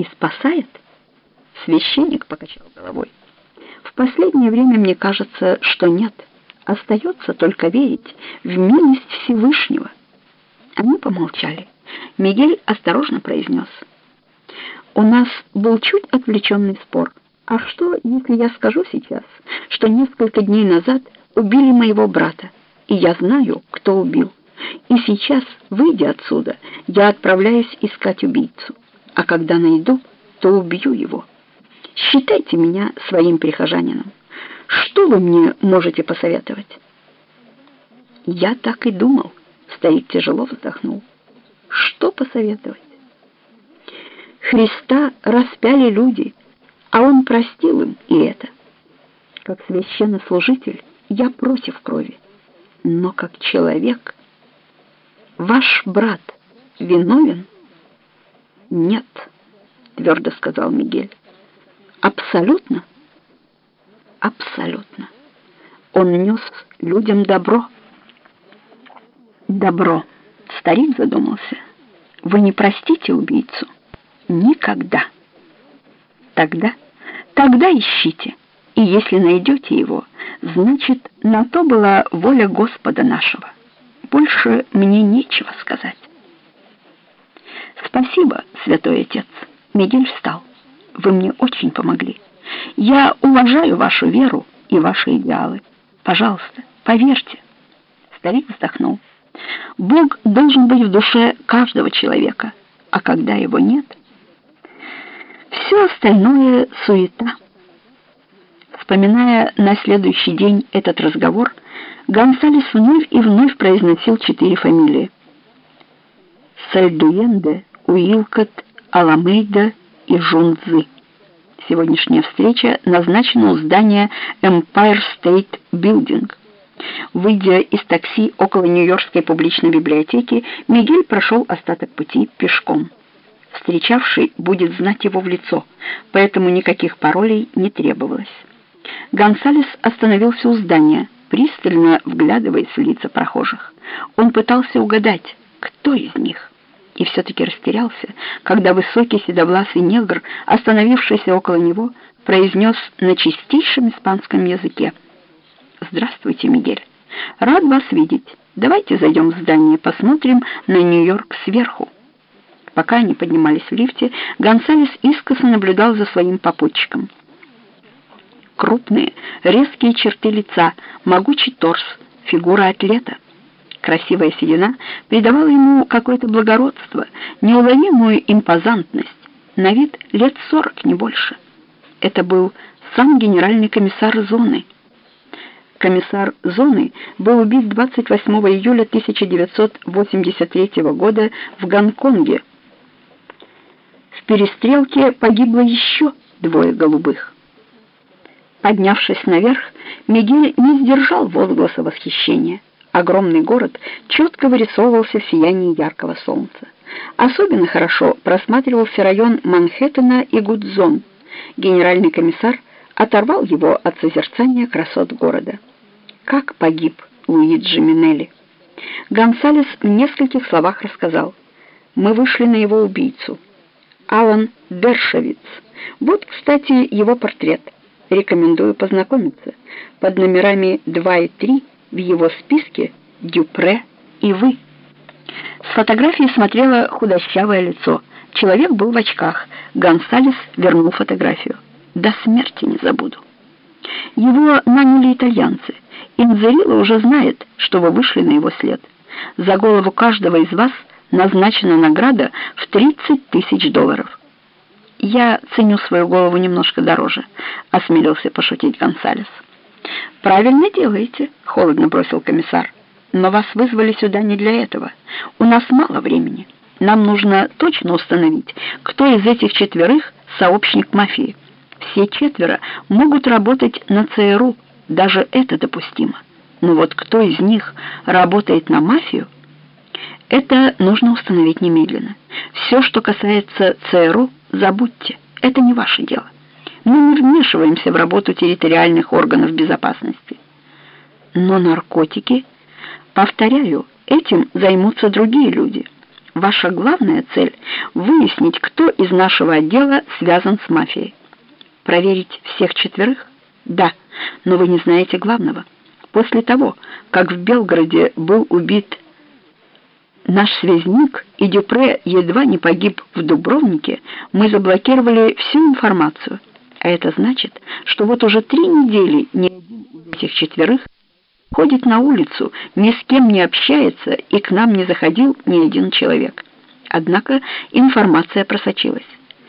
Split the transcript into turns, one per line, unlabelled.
и спасает? Священник покачал головой. В последнее время мне кажется, что нет. Остается только верить в милость Всевышнего. Они помолчали. Мигель осторожно произнес. У нас был чуть отвлеченный спор. А что, если я скажу сейчас, что несколько дней назад убили моего брата, и я знаю, кто убил? И сейчас, выйдя отсюда, я отправляюсь искать убийцу. А когда найду, то убью его. Считайте меня своим прихожанином. Что вы мне можете посоветовать? Я так и думал. Старик тяжело вздохнул. Что посоветовать? Христа распяли люди, а он простил им и это. Как священнослужитель я против крови, но как человек ваш брат виновен? Нет, твердо сказал Мигель. Абсолютно? Абсолютно. Он нес людям добро. Добро. Старик задумался. Вы не простите убийцу? Никогда. Тогда, тогда ищите. И если найдете его, значит, на то была воля Господа нашего. Больше мне нечего сказать. Спасибо, святой отец. Мигель встал. Вы мне очень помогли. Я уважаю вашу веру и ваши идеалы. Пожалуйста, поверьте. Старик вздохнул. Бог должен быть в душе каждого человека, а когда его нет, все остальное суета. Вспоминая на следующий день этот разговор, Гонсалес вновь и вновь произносил четыре фамилии. Сальдуенде, Уилкот, Аламейда и Жунзы. Сегодняшняя встреча назначена у здания Empire State Building. Выйдя из такси около Нью-Йоркской публичной библиотеки, Мигель прошел остаток пути пешком. Встречавший будет знать его в лицо, поэтому никаких паролей не требовалось. Гонсалес остановился у здания, пристально вглядываясь в лица прохожих. Он пытался угадать, кто из них и все-таки растерялся, когда высокий седовласый негр, остановившийся около него, произнес на чистейшем испанском языке. «Здравствуйте, Мигель. Рад вас видеть. Давайте зайдем в здание, посмотрим на Нью-Йорк сверху». Пока они поднимались в лифте, Гонсалес искоса наблюдал за своим попутчиком. Крупные, резкие черты лица, могучий торс, фигура атлета — Красивая седина придавала ему какое-то благородство, неуловимую импозантность, на вид лет сорок, не больше. Это был сам генеральный комиссар зоны. Комиссар зоны был убит 28 июля 1983 года в Гонконге. В перестрелке погибло еще двое голубых. Поднявшись наверх, Мигель не сдержал возгласа восхищения. Огромный город четко вырисовывался в сиянии яркого солнца. Особенно хорошо просматривался район Манхэттена и Гудзон. Генеральный комиссар оторвал его от созерцания красот города. Как погиб Луиджи Минелли? Гонсалес в нескольких словах рассказал. Мы вышли на его убийцу. Алан Дершевиц. Вот, кстати, его портрет. Рекомендую познакомиться. Под номерами 2 и 3 в его списке Дюпре и вы. С фотографии смотрело худощавое лицо. Человек был в очках. Гонсалес вернул фотографию. До смерти не забуду. Его наняли итальянцы. Инзерило уже знает, что вы вышли на его след. За голову каждого из вас назначена награда в 30 тысяч долларов. «Я ценю свою голову немножко дороже», — осмелился пошутить Гонсалес. «Правильно делаете», — холодно бросил комиссар. «Но вас вызвали сюда не для этого. У нас мало времени. Нам нужно точно установить, кто из этих четверых сообщник мафии. Все четверо могут работать на ЦРУ, даже это допустимо. Но вот кто из них работает на мафию, это нужно установить немедленно. Все, что касается ЦРУ, забудьте, это не ваше дело». Мы не вмешиваемся в работу территориальных органов безопасности. Но наркотики, повторяю, этим займутся другие люди. Ваша главная цель — выяснить, кто из нашего отдела связан с мафией. Проверить всех четверых? Да, но вы не знаете главного. После того, как в Белгороде был убит наш связник, и Дюпре едва не погиб в Дубровнике, мы заблокировали всю информацию. А это значит, что вот уже три недели ни один из этих четверых ходит на улицу, ни с кем не общается, и к нам не заходил ни один человек. Однако информация просочилась.